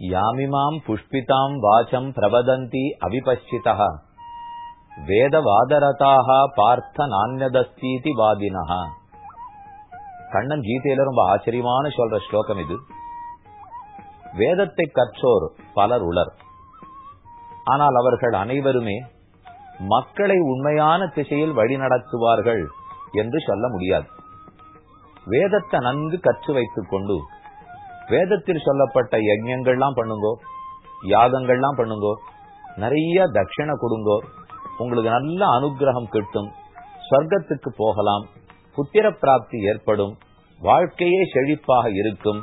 யாமிமாம் புஷ்பிதாம் வாச்சம் பிரவதந்தி அவிபஷ்சிதா வேதவாதரதாக பார்த்த நானியதஸ்தீதி வாதினஹா கண்ணன் கீதையில ரொம்ப ஆச்சரியமான சொல்ற ஸ்லோகம் இது. வேதத்தை கற்றோர் பலர் உலர் ஆனால் அவர்கள் அனைவருமே மக்களை உண்மையான திசையில் வழிநடத்துவார்கள் என்று சொல்ல முடியாது. வேதத்தை நன்கு கற்று வைத்துக் கொண்டு வேதத்தில் சொல்லப்பட்ட யஜ்யங்கள்லாம் பண்ணுங்கோ யாகங்கள்லாம் பண்ணுங்கோ நிறைய தட்சிண கொடுங்கோ உங்களுக்கு நல்ல அனுகிரகம் கிட்டும் சொர்க்கத்துக்கு போகலாம் புத்திர பிராப்தி ஏற்படும் வாழ்க்கையே செழிப்பாக இருக்கும்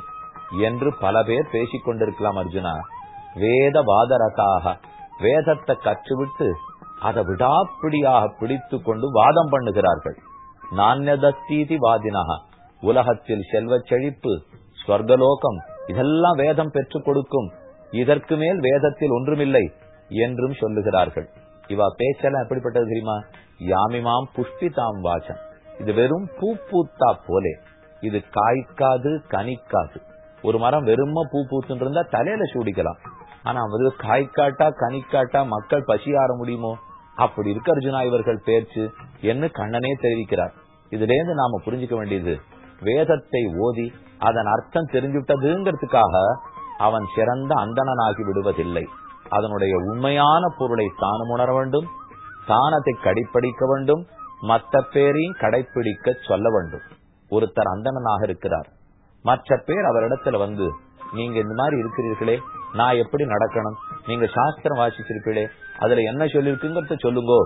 என்று பல பேர் பேசிக் கொண்டிருக்கலாம் அர்ஜுனா. வேத வாதரதாக வேதத்தை கற்றுவிட்டு அதை விடாப்பிடியாக பிடித்து கொண்டு வாதம் பண்ணுகிறார்கள். நானியதீதி வாதினக உலகத்தில் செல்வ செழிப்பு ஸ்வர்கலோகம் இதெல்லாம் வேதம் பெற்றுக் கொடுக்கும். இதற்கு மேல் வேதத்தில் ஒன்றுமில்லை என்றும் சொல்லுகிறார்கள். இவா பேச்செல்லாம் எப்படிப்பட்டது தெரியுமா? யாமிமாம் புஷ்பிதாம் வாசம். இது வெறும் பூ பூத்தா போலே. இது காய்க்காது கனிக்காது. ஒரு மரம் வெறும பூ பூத்துன்னு இருந்தா தலையில சூடிக்கலாம். ஆனா அது காய்க்காட்டா கனிக்காட்டா மக்கள் பசியாற முடியுமோ? அப்படி இருக்க அர்ஜுனா இவர்கள் பேச்சு என்று கண்ணனே தெரிவிக்கிறார். இதுல இருந்து நாம புரிஞ்சுக்க வேண்டியது வேதத்தை ஓதி அதன் அர்த்தம் தெரிஞ்சுட்டதுங்கிறதுக்காக அவன் சிறந்த அந்தணனாகி விடுவதில்லை. அதனுடைய உண்மையான பொருளை தானும் உணர வேண்டும் தானத்தை கடைப்பிடிக்க வேண்டும் மற்ற பேரையும் கடைப்பிடிக்க சொல்ல வேண்டும். ஒருத்தர் அந்தணனாக இருக்கிறார். மற்ற பேர் அவரிடத்துல வந்து நீங்க இந்த மாதிரி இருக்கிறீர்களே நான் எப்படி நடக்கணும்? நீங்க சாஸ்திரம் வாசிச்சிருப்பீங்களே அதுல என்ன சொல்லிருக்குங்கிறத சொல்லுங்கோ.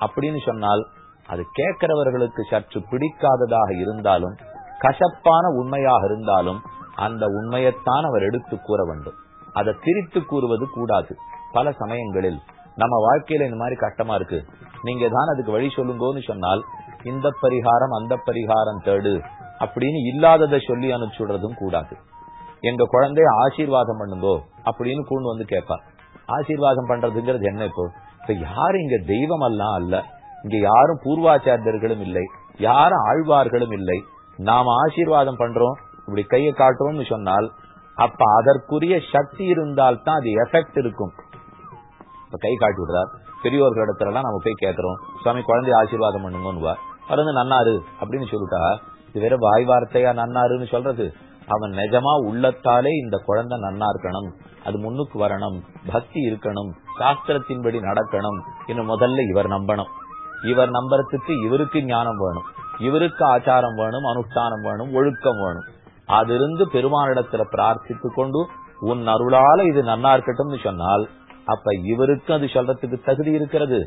அப்படின்னு சொன்னால் அது கேட்கிறவர்களுக்கு சற்று பிடிக்காததாக இருந்தாலும் கசப்பான உண்மையாக இருந்தாலும் அந்த உண்மையத்தான் அவர் எடுத்து கூற வேண்டும். அதை திரித்து கூறுவது கூடாது. பல சமயங்களில் நம்ம வாழ்க்கையில இந்த மாதிரி கஷ்டமா இருக்கு. நீங்க தான் அதுக்கு வழி சொல்லுங்கன்னு சொன்னால் இந்த பரிகாரம் அந்த பரிகாரம் தேடு அப்படின்னு இல்லாததை சொல்லி அனுப்பிச்சுடுறதும் கூடாது. எங்க குழந்தைய ஆசீர்வாதம் பண்ணுங்கோ அப்படின்னு கூண்டு வந்து கேட்பா. ஆசீர்வாதம் பண்றதுங்கிறது என்ன இப்போ? இப்ப யாரும் இங்க தெய்வம் எல்லாம் அல்ல. இங்க யாரும் பூர்வாச்சாரியர்களும் இல்லை. யாரும் ஆழ்வார்களும் இல்லை. நாம ஆசீர்வாதம் பண்றோம் இப்படி கையை காட்டுறோம்னு சொன்னால் அப்ப அதற்குரிய சக்தி இருந்தால் தான் அது எஃபெக்ட் இருக்கும். இப்ப கை காட்டி விடுறார். பெரியோர்கள் இடத்துல எல்லாம் நம்ம போய் கேட்கறோம் சுவாமி குழந்தைய ஆசீர்வாதம் பண்ணுங்கன்னு அவர் வந்து நன்னாரு அப்படின்னு சொல்லிட்டா இது வேற வாய் வார்த்தையா நன்னாருன்னு சொல்றது? அவன் நிஜமா உள்ளத்தாலே இந்த குழந்தை நன்னா இருக்கணும். அது முன்னுக்கு வரணும். பக்தி இருக்கணும். சாஸ்திரத்தின்படி நடக்கணும். இன்னும் முதல்ல இவர் நம்பணும். இவர் நம்புறதுக்கு இவருக்கு ஞானம் வேணும். இவருக்கு ஆச்சாரம் வேணும் அனுஷ்டானம் வேணும் ஒழுக்கம் வேணும். அதிருந்து பெருமானிடத்துல பிரார்த்தித்து கொண்டு உன் அருளால இது நன்னா இருக்கட்டும்னு சொன்னால் அப்ப இவருக்கு அது சொல்றதுக்கு தகுதி இருக்கிறது.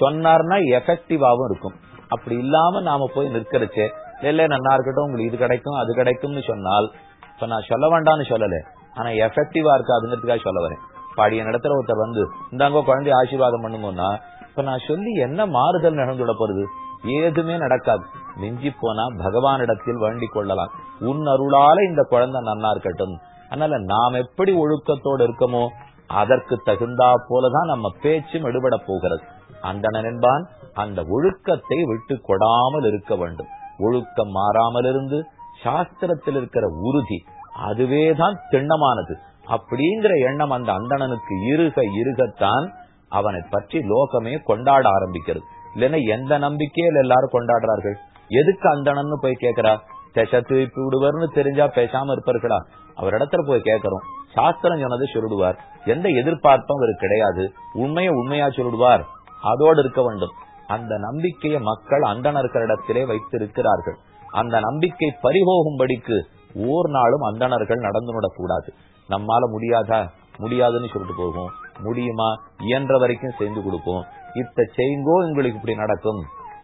சொன்னார்னா எஃபெக்டிவாவும் இருக்கும். அப்படி இல்லாம நாம போய் நிற்கிறச்சே இல்ல நன்னா இருக்கட்டும் உங்களுக்கு இது கிடைக்கும் அது கிடைக்கும்னு சொன்னால் இப்ப நான் சொல்ல வேண்டாம்னு சொல்லல. ஆனா எஃபெக்டிவா இருக்காதுங்கிறதுக்காக சொல்ல வரேன். பாடிய இடத்துல ஒருத்தர் வந்து இந்தாங்க குழந்தைய ஆசீர்வாதம் பண்ணுங்கன்னா இப்ப நான் சொல்லி என்ன மாறுதல் நடந்துட போறது? ஏதுமே நடக்காது. மிஞ்சி போனா பகவானிடத்தில் வேண்டிக் கொள்ளலாம். உன் அருளால இந்த குழந்தை நன்னா இருக்கட்டும். அதனால நாம் எப்படி ஒழுக்கத்தோடு இருக்கமோ அதற்கு தகுந்தா போலதான் நம்ம பேச்சும் எடுபட போகிறது. அந்தணன் என்பான் அந்த ஒழுக்கத்தை விட்டு கொடாமல் இருக்க வேண்டும். ஒழுக்கம் மாறாமல் இருந்து சாஸ்திரத்தில் இருக்கிற உறுதி அதுவேதான் திண்ணமானது. அப்படிங்கிற எண்ணம் அந்த அந்தணனுக்கு இருக இருகத்தான் அவனை பற்றி லோகமே கொண்டாட ஆரம்பிக்கிறது. இல்லைன்னா எந்த நம்பிக்கையில் எல்லாரும் கொண்டாடுறார்கள்? எதுக்கு அந்தணன்னு போய் கேட்கிறா திசை திருப்பி விடுவார்னு தெரிஞ்சா பேசாம இருப்பார்களா? அவர் இடத்துல போய் கேட்கிறோம். சாஸ்திரம் சொன்னது சொல்லிடுவார். எந்த எதிர்பார்ப்பும் அவருக்கு கிடையாது. உண்மையை உண்மையா சொல்லிடுவார். அதோடு இருக்க வேண்டும். அந்த நம்பிக்கையை மக்கள் அந்தணர்கள் இடத்திலே வைத்திருக்கிறார்கள். அந்த நம்பிக்கை பறிபோகும்படிக்கு ஓர் நாளும் அந்தணர்கள் நடந்து கூடாது நம்மால முடியாதா? முடியாதுன்னு சொல்லிட்டு போகும். முடியுமா? இயன்ற வரைக்கும் செய்து கொடுப்போம். இத்த செய்ங்கோ உங்களுக்கு இப்படி நடக்கும்.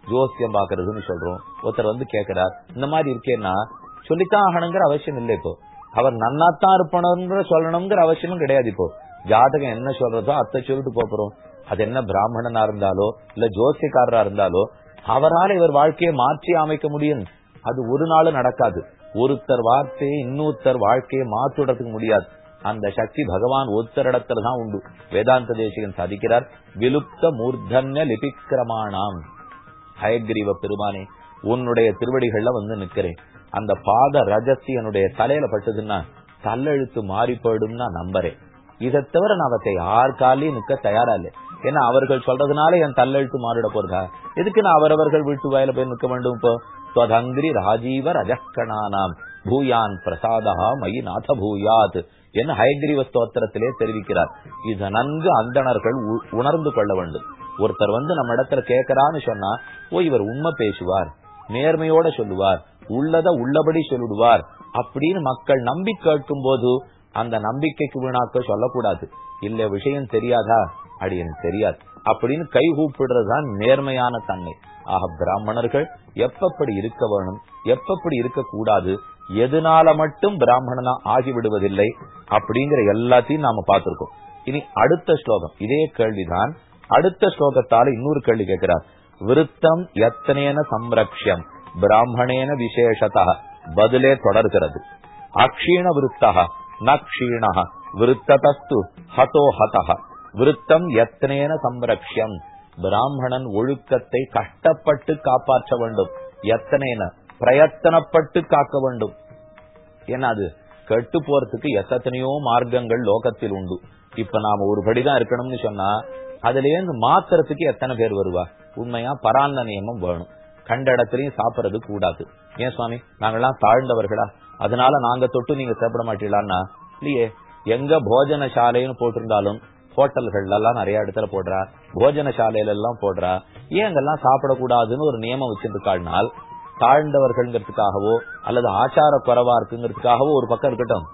ஜோசியம் பாக்குறதுன்னு சொல்றோம். ஒருத்தர் வந்து கேக்குறார் இந்த மாதிரி இருக்கேன்னா சொல்லித்தான் ஆகணுங்கிற அவசியம் இல்லை இப்போ. அவர் நன்னாத்தான் இருப்பணுங்கிற சொல்லணுங்கிற அவசியமும் கிடையாது இப்போ. ஜாதகம் என்ன சொல்றதோ அத்தை சொல்லிட்டு போறோம். அது என்ன பிராமணனா இருந்தாலோ இல்ல ஜோசியக்காரரா இருந்தாலோ அவரால் இவர் வாழ்க்கையை மாற்றி அமைக்க முடியும். அது ஒரு நாளும் நடக்காது. ஒருத்தர் வார்த்தையை இன்னொருத்தர் வாழ்க்கையை மாற்றுறதுக்கு முடியாது. அந்த சக்தி பகவான் ஒத்தரிடத்துல தான் உண்டு. வேதாந்த தேசிகன் சாதிக்கிறார். விலுப்த மூர்தன்ய லிபிக்கிரமானாம் ஹயக்ரீவ பெருமானே உன்னுடைய திருவடிகள்ல வந்து நிக்கிறேன். அந்த பாத ரஜசி என்னுடைய தலையில பட்டதுன்னா தல்லெழுத்து மாறி போயிடும்னா நம்புறேன். இதை தவிர நான் அவத்தை யார் காலையும் நிக்க தயாரா இல்லை ஏன்னா அவர்கள் சொல்றதுனால என் தள்ளெழுத்து மாறிட போறதா? எதுக்கு நான் அவரவர்கள் வீட்டு வாயில போய் நிற்க வேண்டும் இப்போ? ஸ்வதங்கிரி ராஜீவ ரஜக்கணானாம். பூயான் பிரசாதா மயி நாத பூயாத் என்ன ஹயகிரிவ ஸ்தோத்திரத்திலே தெரிவிக்கிறார் இத நன்கு அந்தணர்கள் உணர்ந்து கொள்ள வேண்டும் ஒருத்தர் வந்து நம்ம இடத்துல கேட்கறான்னு சொன்னா ஓ இவர் உண்மை பேசுவார் நேர்மையோட சொல்லுவார் உள்ளத உள்ளபடி சொல்லிடுவார் அப்படின்னு மக்கள் நம்பி கேட்கும் போது அந்த நம்பிக்கைக்கு வீணாக்க சொல்லக்கூடாது இல்ல விஷயம் தெரியாதா அப்படின்னு எனக்கு தெரியாது அப்படின்னு கை கூப்பிடுறதுதான் நேர்மையான தன்மை ஆக பிராமணர்கள் எப்பப்படி இருக்க வேணும் எப்பப்படி இருக்க கூடாது எதனால மட்டும் பிராமணனா ஆகிவிடுவதில்லை அப்படிங்கிற எல்லாத்தையும் நாம பார்த்திருக்கோம். இனி அடுத்த ஸ்லோகம். இதே கேள்விதான். அடுத்த ஸ்லோகத்தால இன்னொரு கேள்வி கேட்கிறார். விருத்தம் எத்தனேன சம்ரக்ஷம் பிராமணேன விசேஷதா. பதிலே தொடர்கிறது. அக்ஷீண விருத்தக ந க்ஷீண விருத்ததஸ்து ஹதோ ஹதா. விருத்தம் எத்தனேன சம்ரக்ஷம் பிராமணன் ஒழுக்கத்தை கஷ்டப்பட்டு காப்பாற்ற வேண்டும். எத்தனைன? பிரயத்தனப்பட்டு காக்க வேண்டும். ஏன்னா அது கெட்டு போறதுக்கு எத்தனையோ மார்க்கங்கள் லோகத்தில் உண்டு. இப்ப நாம ஒரு படிதான் இருக்கணும்னு சொன்னா அதுல இருந்து மாத்துறதுக்கு எத்தனை பேர் வருவா? உண்மையா பராந்த நியமம் வேணும். கண்ட இடத்துலயும் சாப்பிடறது கூடாது. ஏன் சுவாமி? நாங்கெல்லாம் தாழ்ந்தவர்களா? அதனால நாங்க தொட்டு நீங்க சாப்பிட மாட்டீங்களான்னா? இல்லையே. எங்க போஜன சாலைன்னு போட்டிருந்தாலும் ஹோட்டல்கள் எல்லாம் நிறைய இடத்துல போடுறா. போஜன சாலையில எல்லாம் போடுறா. ஏன் அங்கெல்லாம் சாப்பிடக்கூடாதுன்னு ஒரு நியமம் வச்சிருக்காள்னால் தாழ்ந்தவர்கள்ங்கிறதுக்காகவோ அல்லது ஆச்சார குறைவா இருக்குங்கிறதுக்காகவோ ஒரு பக்கம் இருக்கட்டும்.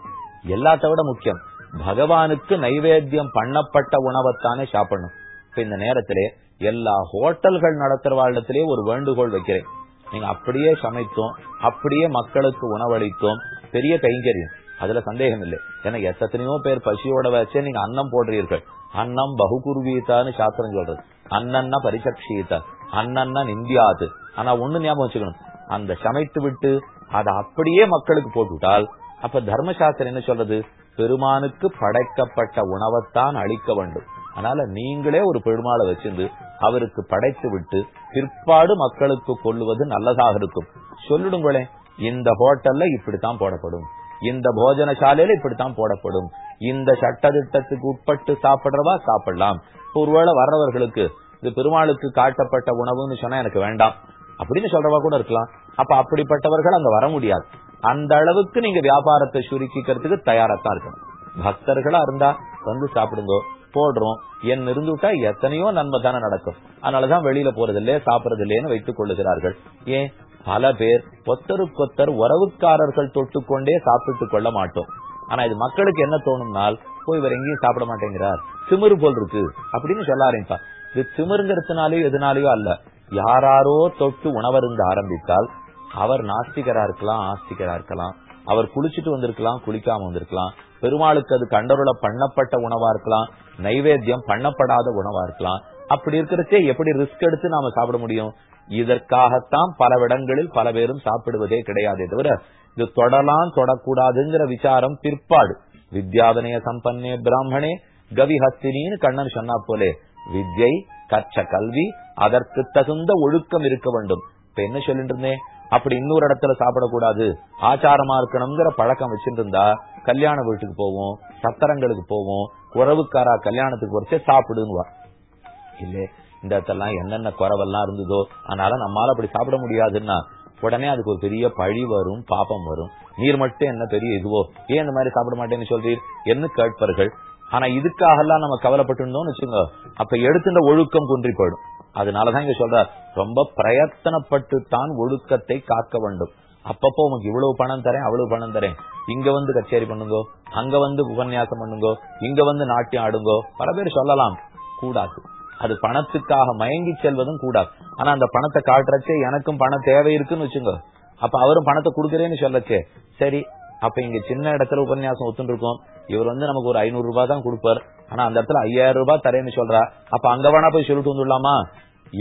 எல்லாத்த விட முக்கியம். பகவானுக்கு நைவேத்தியம் பண்ணப்பட்ட உணவைத்தானே சாப்பிடணும். இப்ப இந்த நேரத்திலே எல்லா ஹோட்டல்கள் நடத்துறவாழ்லத்திலே ஒரு வேண்டுகோள் வைக்கிறேன். நீங்க அப்படியே சமைத்தோம் அப்படியே மக்களுக்கு உணவளித்தோம் பெரிய கைங்கரியம். அதுல சந்தேகம் இல்லை. ஏன்னா எத்தனையோ பேர் பசியோட வச்சே நீங்க அன்னம் போடுறீர்கள். அன்னம் பகுகுருவீத்தான்னு சாஸ்திரம் சொல்றது. அண்ணன்னா பரிசக்ஷீதா. அண்ணன்னா நிந்தியாது. ஆனா ஒண்ணு ஞாபகம் வச்சுக்கணும். அந்த சமைத்து விட்டு அதை அப்படியே மக்களுக்கு போட்டுவிட்டால் அப்ப தர்மசாஸ்திரம் என்ன சொல்றது? பெருமானுக்கு படைக்கப்பட்ட உணவைத்தான் அளிக்க வேண்டும். அதனால நீங்களே ஒரு பெருமாளை வச்சிருந்து அவருக்கு படைத்து விட்டு பிற்பாடு மக்களுக்கு கொள்ளுவது நல்லதாக இருக்கும். சொல்லிடுங்களேன் இந்த ஹோட்டல்ல இப்படித்தான் போடப்படும். இந்த போஜன சாலையில இப்படித்தான் போடப்படும். இந்த சட்ட திட்டத்துக்கு உட்பட்டு சாப்பிடுறவா சாப்பிடலாம். ஒருவேளை வர்றவர்களுக்கு இது பெருமாளுக்கு காட்டப்பட்ட உணவுன்னு சொன்னா எனக்கு வேண்டாம். அப்படின்னு சொல்றவா கூட இருக்கலாம். அப்ப அப்படிப்பட்டவர்கள் அங்க வர முடியாது. அந்த அளவுக்கு நீங்க வியாபாரத்தை சுருக்கிக்கிறதுக்கு தயாராத்தான் இருக்கணும். பக்தர்களா இருந்தா வந்து சாப்பிடுங்க போடுறோம். என் இருந்துட்டா எத்தனையோ நன்மை தானே நடக்கும். அதனாலதான் வெளியில போறது இல்லையே சாப்பிடறது இல்லையேன்னு வைத்துக் கொள்ளுகிறார்கள். ஏன்? பல பேர் கொத்தருக்கொத்தர் உறவுக்காரர்கள் தொட்டுக்கொண்டே சாப்பிட்டுக் கொள்ள மாட்டோம். ஆனா இது மக்களுக்கு என்ன தோணும்னால் போய் இவர் எங்கேயும் சாப்பிட மாட்டேங்கிறார். திமிரு போல் இருக்கு. அப்படின்னு சொல்ல ஆரம்பிப்பா இது திமிருங்கிறதுனாலயோ எதுனாலயோ அல்ல. யாராரோ தொட்டு உணவருந்த ஆரம்பித்தால் அவர் நாஸ்திகரா இருக்கலாம் ஆஸ்திகரா இருக்கலாம். அவர் குளிச்சுட்டு வந்திருக்கலாம் குளிக்காம வந்திருக்கலாம். பெருமாளுக்கு அது கண்டருள பண்ணப்பட்ட உணவா இருக்கலாம் நைவேத்தியம் பண்ணப்படாத உணவா இருக்கலாம். அப்படி இருக்கிறச்சே எப்படி ரிஸ்க் எடுத்து நாம சாப்பிட முடியும்? இதற்காகத்தான் பல இடங்களில் பல பேரும் சாப்பிடுவதே கிடையாதே தவிர இது தொடலாம் தொடக்கூடாதுங்கிற விசாரம் பிற்பாடு. வித்யாதனய சம்பன்னே பிராமணே கவிஹஸ்தினின்னு கண்ணன் சொன்னா போலே வித்யை கற்ற கல்வி அதற்கு தகுந்த ஒழுக்கம் இருக்க வேண்டும். இப்ப என்ன சொல்லிட்டு இருந்தேன் அப்படி இன்னொரு இடத்துல சாப்பிடக்கூடாது. ஆச்சாரமா இருக்கணுங்கிற பழக்கம் வச்சுட்டு இருந்தா கல்யாண வீட்டுக்கு போவோம் சத்திரங்களுக்கு போவோம் உறவுக்காரா கல்யாணத்துக்கு வரைச்சே சாப்பிடுன்னுவா இல்ல இந்த இடத்தெல்லாம் என்னென்ன குறவெல்லாம் இருந்ததோ அதனால நம்மால அப்படி சாப்பிட முடியாதுன்னா உடனே அதுக்கு ஒரு பெரிய பழி வரும் பாப்பம் வரும். நீர் மட்டும் என்ன பெரிய இதுவோ? ஏன் இந்த மாதிரி சாப்பிட மாட்டேன்னு சொல்றீர்? என்ன கேட்பார்கள்? ஆனா இதுக்காக எல்லாம் நம்ம கவலைப்பட்டு வச்சுங்க அப்ப எடுத்துட்ட ஒழுக்கம் குன்றி போயிடும். அதனாலதான் இங்க சொல்ற ரொம்ப பிரயத்தனப்பட்டு தான் ஒழுக்கத்தை காக்க வேண்டும். அப்பப்போ உனக்கு இவ்வளவு பணம் தரேன் அவ்வளவு பணம் தரேன். இங்க வந்து கச்சேரி பண்ணுங்கோ அங்க வந்து உபன்யாசம் பண்ணுங்கோ இங்க வந்து நாட்டியம் ஆடுங்கோ. பல பேர் சொல்லலாம் கூடாது. அது பணத்துக்காக மயங்கி செல்வதும் கூடாது. ஆனா அந்த பணத்தை காட்டுறச்சே எனக்கும் பணம் தேவை இருக்குன்னு வச்சுங்க அப்ப அவரும் பணத்தை கொடுக்கறேன்னு சொல்லச்சே. சரி அப்ப இங்க சின்ன இடத்துல உபன்யாசம் ஒத்துட்டு இருக்கோம் இவர் வந்து நமக்கு ஒரு ஐநூறு ரூபாய் தான் கொடுப்பார். ஆனா அந்த இடத்துல ஐயாயிரம் ரூபாய் தரேன்னு சொல்றா. அப்ப அங்க வேணா போய் சொல்லிட்டு வந்துடலாமா?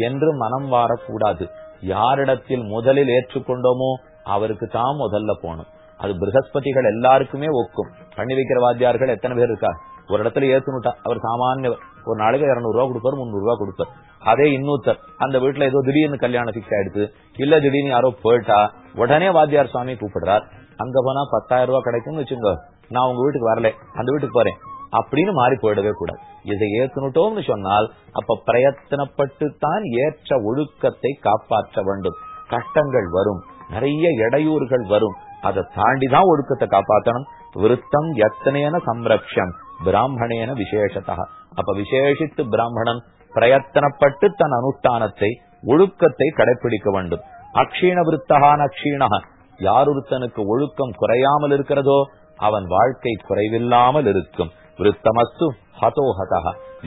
என்று மனம் வாரக்கூடாது. யாரிடத்தில் முதலில் ஏற்றுக்கொண்டோமோ அவருக்கு தான் முதல்ல போகணும். அது பிரகஸ்பதிகள் எல்லாருக்குமே ஒக்கும். பண்ணி வைக்கிற வாத்தியார்கள் எத்தனை பேர் இருக்கா? ஒரு இடத்துல ஏத்துனுட்டா. அவர் சாமானிய ஒரு நாளைக்கு இருநூறு ரூபா கொடுப்பாரு முந்நூறு ரூபா கொடுப்பார். அதே இன்னொருத்தர் அந்த வீட்டுல ஏதோ திடீர்னு கல்யாணம் பிக்ஸ் ஆயிடுச்சு இல்ல திடீர்னு யாரோ போயிட்டா உடனே வாத்தியார் சுவாமி கூப்பிடுறார். அங்க போனா பத்தாயிரம் ரூபாய் கிடைக்கும்னு வச்சுங்க நான் உங்க வீட்டுக்கு வரல. அந்த வீட்டுக்கு போறேன். அப்படின்னு மாறி போயிடவே கூடாது. இதை ஏத்துனுட்டோம்னு சொன்னால் அப்ப பிரயத்தனப்பட்டு தான் ஏற்ற ஒழுக்கத்தை காப்பாற்ற வேண்டும். கஷ்டங்கள் வரும். நிறைய இடையூறுகள் வரும். அதை தாண்டிதான் ஒழுக்கத்தை காப்பாற்றணும். விருத்தம் எத்தனையன சம்ரக்ஷம். பிராமணேன விசேஷத்தா. அப்ப விசேஷித்து பிராமணன் பிரயத்தனப்பட்டு தன் அனுஷ்டானத்தை ஒழுக்கத்தை கடைபிடிக்க வேண்டும். அக்ஷீண விருத்தகான அக்ஷீணகன் யாருத்தனுக்கு ஒழுக்கம் குறையாமல் இருக்கிறதோ அவன் வாழ்க்கை குறைவில்லாமல் இருக்கும். விருத்தமஸ்து ஹதோஹதா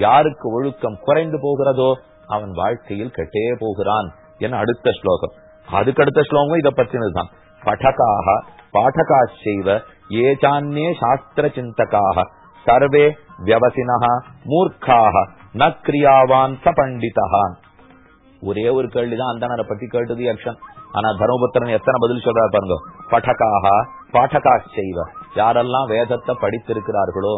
யாருக்கு ஒழுக்கம் குறைந்து போகிறதோ அவன் வாழ்க்கையில் கெட்டே போகிறான். என அடுத்த ஸ்லோகம். அதுக்கடுத்த ஸ்லோகம் இதை பற்றினதுதான். படகாக பாடகாச்சைவ ஏச்சான்னே சாஸ்திர சிந்தகாக சர்வே வியவசினா மூர்க்காக ந கிரியாவான் ச பண்டிதா ஒரே ஒரு கேள்விதான் அந்தனரை பத்தி கேட்டது யக்ஷன். ஆனா தர்மபுத்திரன் எத்தனை பதில் சொல்றாரு பாருங்க. பட்டகாக பாட்டகா செய்வ யாரெல்லாம் வேதத்தை படித்திருக்கிறார்களோ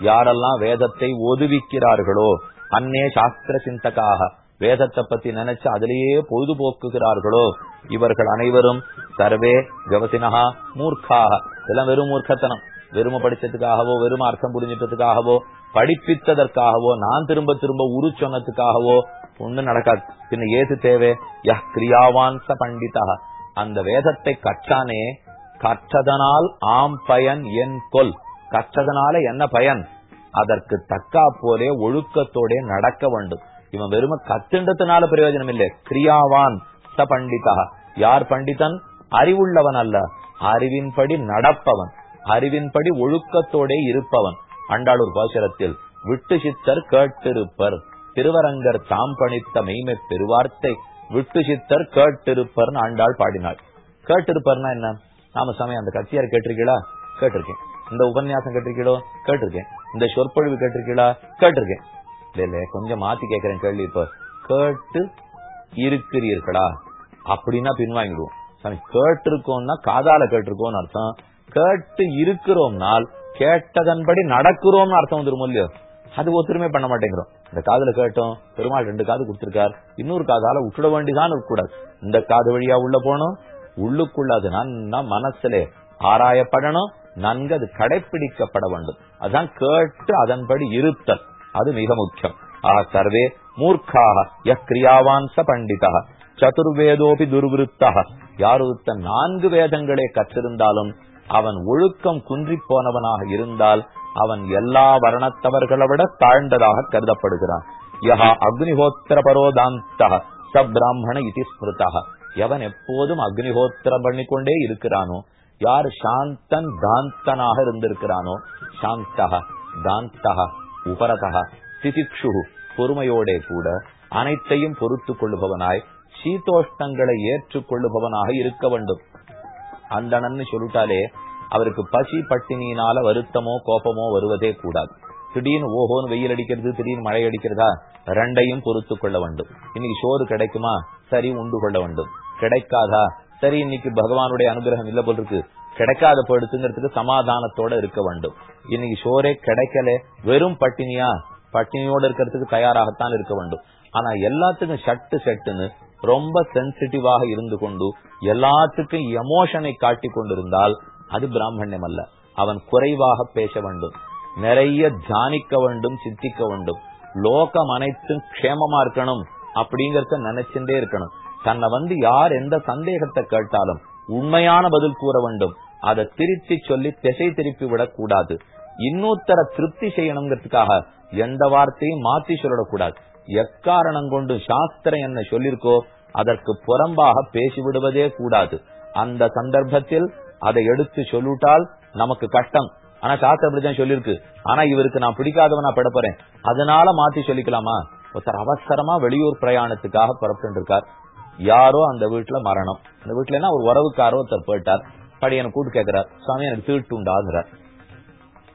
யாரெல்லாம் வேதத்தை ஒதுவிக்கிறார்களோ அன்னே சாஸ்திர சிந்தகாக வேதத்தை பத்தி நினைச்சு அதிலேயே பொழுதுபோக்குகிறார்களோ இவர்கள் அனைவரும் சர்வே விவசினகா மூர்க்காக. இதெல்லாம் வெறும் மூர்க்கத்தனம். வெறும படிச்சதுக்காகவோ வெறும் அர்த்தம் புரிஞ்சிட்டதுக்காகவோ படிப்பித்ததற்காகவோ நான் திரும்ப திரும்ப உரு சொன்னதுக்காகவோ ஒண்ணு நடக்காது. பின்ன ஏது தேவை? யஹ் கிரியாவான்ச ச பண்டிதா. அந்த வேதத்தை கற்றானே கற்றதனால் ஆம் பயன் என் கொல் கற்றதனால என்ன பயன்? அதற்கு தக்கா போலே ஒழுக்கத்தோட நடக்க வேண்டும். இவன் வெறும கத்துண்டதுனால பிரயோஜனம் இல்லை கிரியாவான் ச பண்டிதா. யார் பண்டிதன்? அறிவுள்ளவன் அல்ல. அறிவின்படி நடப்பவன். அறிவின்படி ஒழுக்கத்தோட இருப்பவன். அண்டாளூர் பாசுரத்தில் விட்டு சித்தர் கேட்டிருப்பர். திருவரங்கர் தாம் பணித்த மெய்மை பெருவார்த்தை விட்டு சித்தர் கேட்டிருப்பர்னு ஆண்டாள் பாடினாள். கேட்டிருப்பர்னா என்ன? நாம சமயம் அந்த கத்தியார் கேட்டிருக்கீங்களா கேட்டிருக்கேன். இந்த உபன்யாசம் கேட்டிருக்கீளோ? கேட்டிருக்கேன். இந்த சொற்பொழிவு கேட்டிருக்கீங்களா கேட்டிருக்கேன். இல்ல இல்ல கொஞ்சம் மாத்தி கேட்கிறேன் கேள்வி இப்ப. கேட்டு இருக்கிறீர்களா? அப்படின்னா பின்வாங்கிடுவோம். சாமி கேட்டிருக்கோம்னா காதால கேட்டிருக்கோம்னு அர்த்தம். கேட்டு இருக்கிறோம்னால் கேட்டதன்படி நடக்கிறோம்னு அர்த்தம் வந்துருமோ இல்லையோ? அது ஒத்துருமே பண்ண மாட்டேங்கிறோம். இந்த காதுல கேட்டோம் பெருமாள் ரெண்டு காது கொடுத்திருக்கார் இன்னொரு காதால விட்டுட வேண்டிதான் இருக்கக்கூடாது. இந்த காது வழியா உள்ள போனோம் உள்ளுக்குள்ள அது நன்னா மனசுல ஆராயப்படணும் நன்கு அது கடைபிடிக்கப்பட வேண்டும். அதான் கேட்டு அதன்படி இருத்தல். அது மிக முக்கியம். ஆஹ் சர்வே மூர்க்காக யக்ரியாவான் ச பண்டிதா சதுர்வேதோபி துர்விருத்தக. யார் ஒருத்த நான்கு வேதங்களை கற்றிருந்தாலும் அவன் ஒழுக்கம் குன்றி போனவனாக இருந்தால் அவன் எல்லா வர்ணத்தவர்களை விட தாழ்ந்ததாக கருதப்படுகிறான். யஹா அக்னிஹோத்திர பரோதாந்த ச இதி ஸ்மிருதா எவன் எப்போதும் அக்னிஹோத்திரம் பண்ணிக்கொண்டே இருக்கிறானோ யார் சாந்தன் தாந்தனாக இருந்திருக்கிறானோ சாந்தக தாந்தக உபரதக திதிக்ஷு பொறுமையோடே கூட அனைத்தையும் பொறுத்து கொள்ளுபவனாய் சீதோஷ்ணங்களை ஏற்றுக் கொள்ளுபவனாக இருக்க வேண்டும். அந்தணன்னு சொல்லிட்டாலே அவருக்கு பசி பட்டினியினால வருத்தமோ கோபமோ வருவதே கூடாது. திடீர்னு ஓஹோன்னு வெயில் அடிக்கிறது திடீர்னு மழை அடிக்கிறதா ரெண்டையும் பொறுத்து கொள்ள வேண்டும். இன்னைக்கு சோறு கிடைக்குமா? சரி உண்டு கொள்ள வேண்டும். கிடைக்காதா? சரி இன்னைக்கு பகவானுடைய அனுகிரகம் இல்ல போல் இருக்கு. கிடைக்காத படுத்துங்கிறதுக்கு சமாதானத்தோட இருக்க வேண்டும். இன்னைக்கு சோரே கிடைக்கல வெறும் பட்டினியா? பட்டினியோட இருக்கிறதுக்கு தயாராகத்தான் இருக்க வேண்டும். ஆனா எல்லாத்துக்கும் ஷட்டு ஷட்டுன்னு ரொம்ப சென்சிட்டிவாக இருந்து கொண்டு எல்லாத்துக்கும் எமோஷனை காட்டி கொண்டிருந்தால் அது பிராமணியம் அல்ல. அவன் குறைவாக பேச வேண்டும். நிறைய தியானிக்க வேண்டும் சித்திக்க வேண்டும். லோகம் அனைத்தும் க்ஷேமமா இருக்கணும் அப்படிங்கறத நினைச்சுட்டே இருக்கணும். தன்னை வந்து யார் எந்த சந்தேகத்தை கேட்டாலும் உண்மையான பதில் கூற வேண்டும். அதை திருத்தி சொல்லி திசை திருப்பி விடக்கூடாது. இன்னொருத்தர திருப்தி செய்யணுங்கிறதுக்காக எந்த வார்த்தையும் மாத்தி சொல்லிடக்கூடாது எக்காரணம் கொண்டு சாஸ்திரம் என்ன சொல்லிருக்கோ அதற்கு புறம்பாக பேசிவிடுவதே கூடாது. அந்த சந்தர்ப்பத்தில் அதை எடுத்து சொல்லிட்டால் நமக்கு கஷ்டம். ஆனா சாஸ்திரம் அப்படிதான் சொல்லிருக்கு ஆனா இவருக்கு நான் பிடிக்காதவனா படப்பறேன். அதனால மாத்தி சொல்லிக்கலாமா? ஒருத்தர் அவசரமா வெளியூர் பிரயாணத்துக்காக புறப்பட்டு இருக்கார் யாரோ அந்த வீட்டுல மரணம். அந்த வீட்டுல என்ன? ஒரு உறவுக்காரோ ஒருத்தர் போயிட்டார். படியனை கூட்டு கேட்கிறார் சுவாமி எனக்கு தீட்டு உண்டாங்கிறார்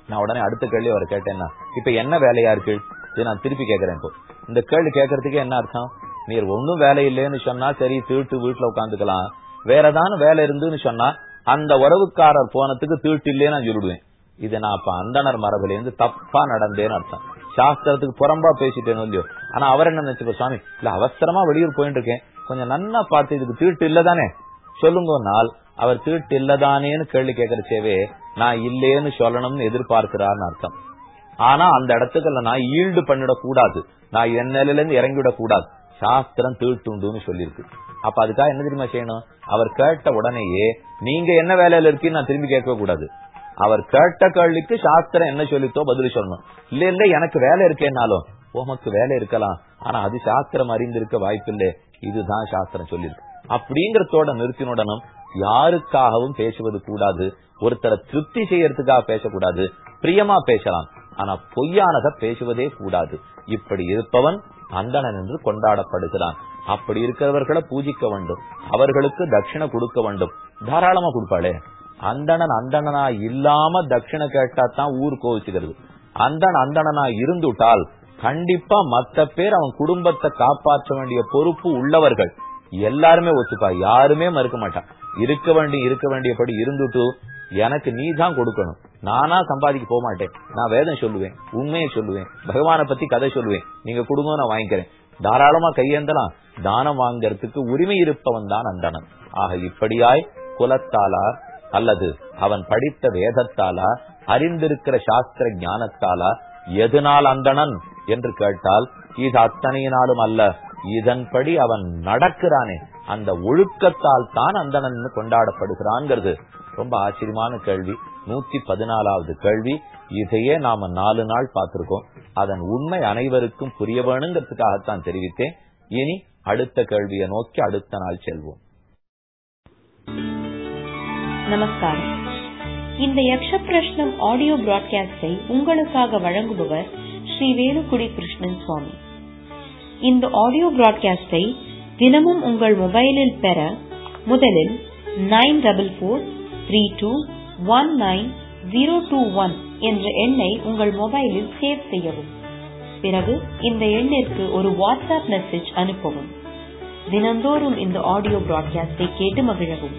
நான் உடனே அடுத்த கேள்வி அவரை கேட்டேன்னா இப்ப என்ன வேலையா இருக்கு? இது நான் திருப்பி கேட்கிறேன் இப்போ. இந்த கேள்வி கேட்கறதுக்கு என்ன அர்த்தம்? நீர் ஒன்னும் வேலை இல்லைன்னு சொன்னா சரி தீட்டு வீட்டுல உட்காந்துக்கலாம் வேற ஏதாவது வேலை இருந்துன்னு சொன்னா அந்த உறவுக்காரர் போனதுக்கு தீட்டு இல்லைன்னு நான் சொல்லிடுவேன். இதை நான் அப்ப அந்தனர் மரபுல இருந்து தப்பா நடந்தேன்னு அர்த்தம். சாஸ்திரத்துக்கு புறம்பா பேசிட்டேன்னு இல்லையோ ஆனா அவர் என்ன நினைச்சுக்கோ சுவாமி இல்ல அவசரமா வெளியூர் போயிட்டு இருக்கேன். கொஞ்சம் நன்னா பார்த்து இதுக்கு தீட்டு இல்லதானே? சொல்லுங்க நாள் அவர் தீட்டு இல்லதானேன்னு கேள்வி கேட்கறச்சேவே நான் இல்லேன்னு சொல்லணும்னு எதிர்பார்க்கிறார்னு அர்த்தம். ஆனா அந்த இடத்துக்குள்ள நான் ஈல்டு பண்ணிடக்கூடாது. நான் என் நிலையில இருந்து இறங்கிவிடக் கூடாது சாஸ்திரம் தீட்டுண்டுன்னு சொல்லியிருக்கு. அப்ப அதுக்காக என்ன தெரியுமா செய்யணும்? அவர் கேட்ட உடனேயே நீங்க என்ன வேலையில இருக்கீன்னு நான் திரும்பி கேட்க கூடாது. அவர் கேட்ட கேள்விக்கு சாஸ்திரம் என்ன சொல்லித்தோ பதில் சொல்லணும். இல்ல இல்ல எனக்கு வேலை இருக்கேன்னாலும் உமக்கு வேலை இருக்கலாம். ஆனா அது சாஸ்திரம் அறிந்திருக்க வாய்ப்பில்லை இதுதான் சாஸ்திரம் சொல்லியிருக்கு. அப்படிங்கறதோட நிறுத்தினுடனும் யாருக்காகவும் பேசுவது கூடாது. ஒருத்தரை திருப்தி செய்யறதுக்காக பேசக்கூடாது. பிரியமா பேசலாம். ஆனா பொய்யானத பேசுவதே கூடாது. இப்படி இருப்பவன் அந்தணன் என்று கொண்டாடப்படுகிறான். அப்படி இருக்கிறவர்களை பூஜிக்க வேண்டும். அவர்களுக்கு தட்சிணை கொடுக்க வேண்டும். தாராளமா கொடுப்பாளே. அந்தணன் அந்தணனா இல்லாம தட்சிணை கேட்டா தான் ஊர் கோவிச்சுக்கிறது. அந்தன் அந்தணனா இருந்துட்டால் கண்டிப்பா மத்த பேர் அவன் குடும்பத்தை காப்பாற்ற வேண்டிய பொறுப்பு உள்ளவர்கள். எல்லாருமே ஒத்துப்பா. யாருமே மறுக்க மாட்டான் இருக்க வேண்டிய இருக்க வேண்டியபடி இருந்துட்டு எனக்கு நீ தான் கொடுக்கணும். நானா சம்பாதிக்க போக மாட்டேன் நான் வேதம் சொல்லுவேன் உண்மையை சொல்லுவேன் பகவான பத்தி கதை சொல்லுவேன். நீங்க கொடுங்க நான் வாங்கிக்கிறேன். தாராளமா கையேந்தலாம். தானம் வாங்கறதுக்கு உரிமை இருப்பவன் தான் அந்தணன். ஆக இப்படியாய் குலத்தாலா அல்லது அவன் படித்த வேதத்தாலா அறிந்திருக்கிற சாஸ்திர ஞானத்தாலா எதனால் அந்தணன் என்று கேட்டால் இது அத்தனையினாலும் அல்ல. இதன்படி அவன் நடக்கிறானே. அந்த ஒழுக்கத்தால் தான் அந்தணன் கொண்டாடப்படுகிறான்ங்கிறது. ரொம்ப ஆச்சரியமான கேள்வி. நூத்தி பதினாலாவது கேள்வி. இதையே நாம நாலு நாள் பார்த்திருக்கோம். அதன் உண்மை அனைவருக்கும் புரிய வேணுங்கிறதுக்காகத்தான் தெரிவித்தேன். இனி அடுத்த கேள்வியை நோக்கி அடுத்த நாள் செல்வோம். நமஸ்காரம். இந்த யக்ஷ பிரஷ்னம் ஆடியோ பிராட்காஸ்டை உங்களுக்காக வழங்குபவர் ஸ்ரீ வேலுக்குடி கிருஷ்ணன் சுவாமி. இந்த ஆடியோ பிராட்காஸ்டை தினமும் உங்கள் மொபைலில் பெற முதலில் nine double four three two one nine zero two one என்ற எண்ணை உங்கள் மொபைலில் சேவ் செய்யவும். பிறகு இந்த எண்ணிற்கு ஒரு வாட்ஸ்அப் மெசேஜ் அனுப்பவும். தினந்தோறும் இந்த ஆடியோ பிராட்காஸ்டை கேட்டு மகிழவும்.